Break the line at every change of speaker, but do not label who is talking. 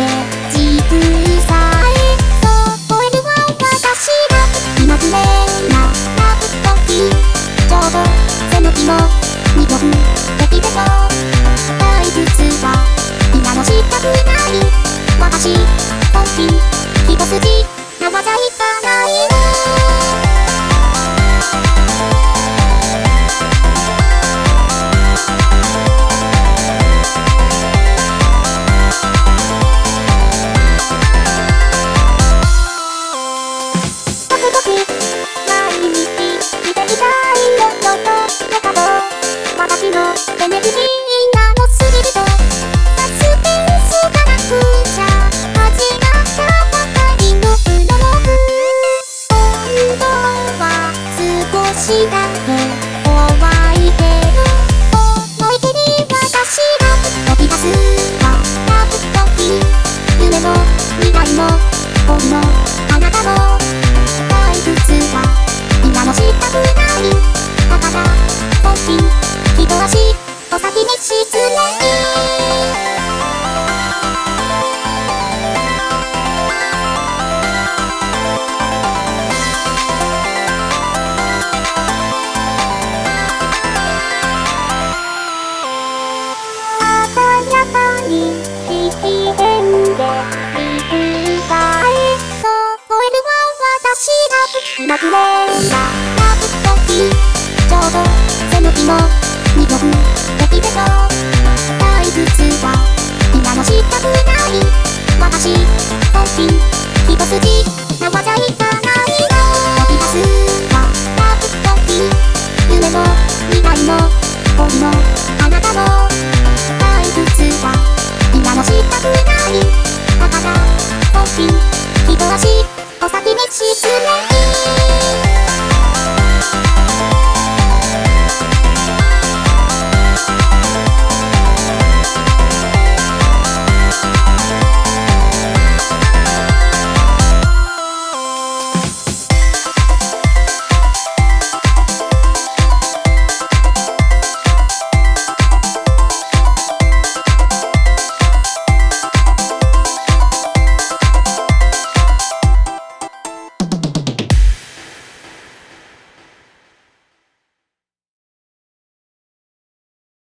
back Then everybody なくねたきちょうど背向きも